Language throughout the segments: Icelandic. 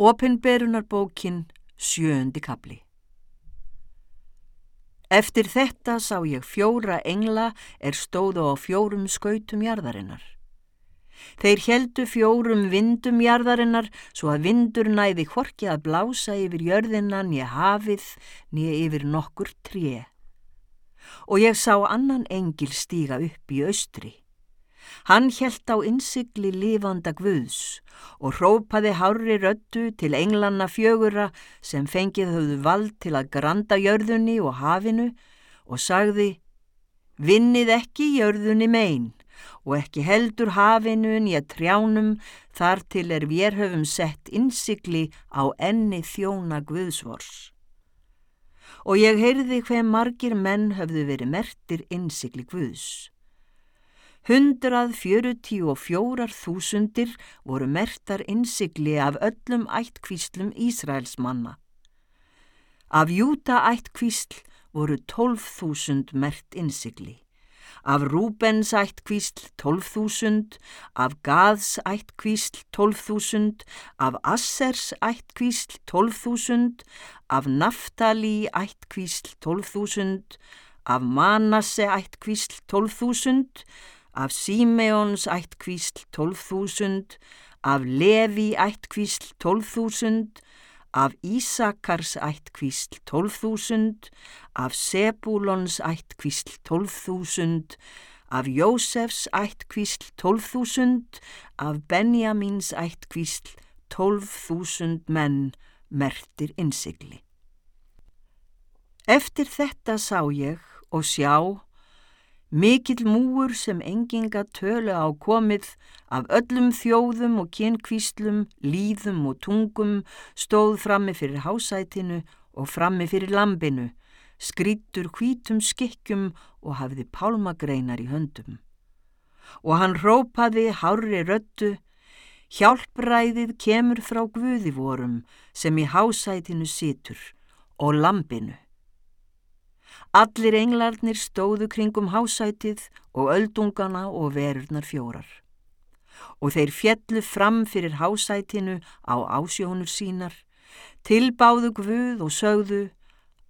Opinberunarbókin sjöundi kapli Eftir þetta sá ég fjóra engla er stóðu á fjórum skautum jarðarinnar. Þeir heldu fjórum vindum jarðarinnar svo að vindur næði hvorki að blása yfir jörðina nýja hafið nýja yfir nokkur tré. Og ég sá annan engil stíga upp í austri. Hann helt á innsikli lifanda guðs og hrópaði hári röttu til englanna fjögura sem fengið höfðu vald til að granda jörðunni og hafinu og sagði Vinnið ekki jörðunni megin og ekki heldur hafinu nýja trjánum þar til er við höfum sett innsikli á enni þjóna guðsvors. Og ég heyrði hver margir menn höfðu verið mertir innsikli guðs. Hundrað fjörutíu og fjórar þúsundir voru mertar innsikli af öllum ættkvíslum Ísraels manna. Af Júta ættkvísl voru tólf þúsund mert innsikli. Af Rúbens ættkvísl tólf þúsund, af Gaðs ættkvísl tólf þúsund, af Assers ættkvísl tólf þúsund, af Naftali ættkvísl tólf þúsund, af Manasse ættkvísl tólf þúsund, af Símeons ættkvísl 12.000, af Levi ættkvísl 12.000, af Ísakars ættkvísl 12.000, af Sebulons ættkvísl 12.000, af Jósefs ættkvísl 12.000, af Benjamins ættkvísl 12.000 menn mertir innsigli. Eftir þetta sá ég og sjá Mikill múur sem enginga tölu á komið af öllum þjóðum og kynkvíslum, líðum og tungum stóð frammi fyrir hásætinu og frammi fyrir lampinu, skrítur hvítum skikkjum og hafði pálmagreinar í höndum. Og hann rópaði hárri röttu, hjálpræðið kemur frá guðivorum sem í hásætinu situr og lampinu. Allir englarnir stóðu kringum hásætið og öldungana og verurnar fjórar. Og þeir fjellu fram fyrir hásætinu á ásjónur sínar, tilbáðu gvuð og sögðu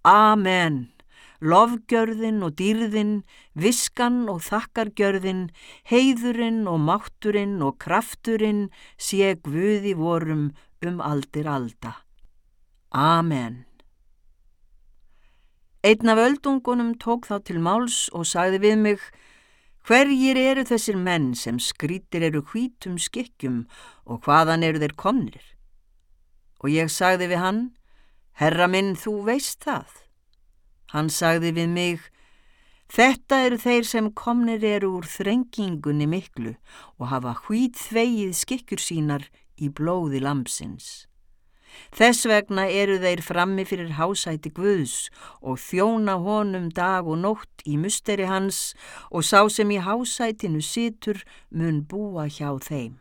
Amen, lofgjörðin og dýrðin, viskan og þakkargjörðin, heiðurinn og mátturinn og krafturinn sé gvuði vorum um aldir alda. Amen. Einn af öldungunum tók þá til máls og sagði við mig Hverjir eru þessir menn sem skrítir eru hvítum skikkjum og hvaðan eru þeir komnir? Og ég sagði við hann Herra minn, þú veist það. Hann sagði við mig Þetta eru þeir sem komnir eru úr þrengingunni miklu og hafa hvít þvegið skikkjur sínar í blóði lampsins. Þess vegna eru þeir frammi fyrir hásæti Guðs og þjóna honum dag og nótt í musteri hans og sá sem í hásætinu situr mun búa hjá þeim.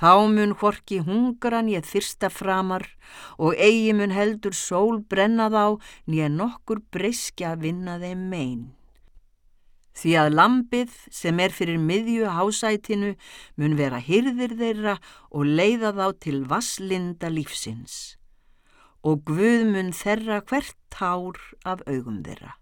Þá mun horki hungran ég þyrsta framar og eigi mun heldur sól brenna þá nýja nokkur breyskja vinna þeim megin. Því að lampið sem er fyrir miðju hásætinu mun vera hyrðir þeirra og leiða þá til vasslinda lífsins og Guð mun þerra hvert tár af augum þeirra.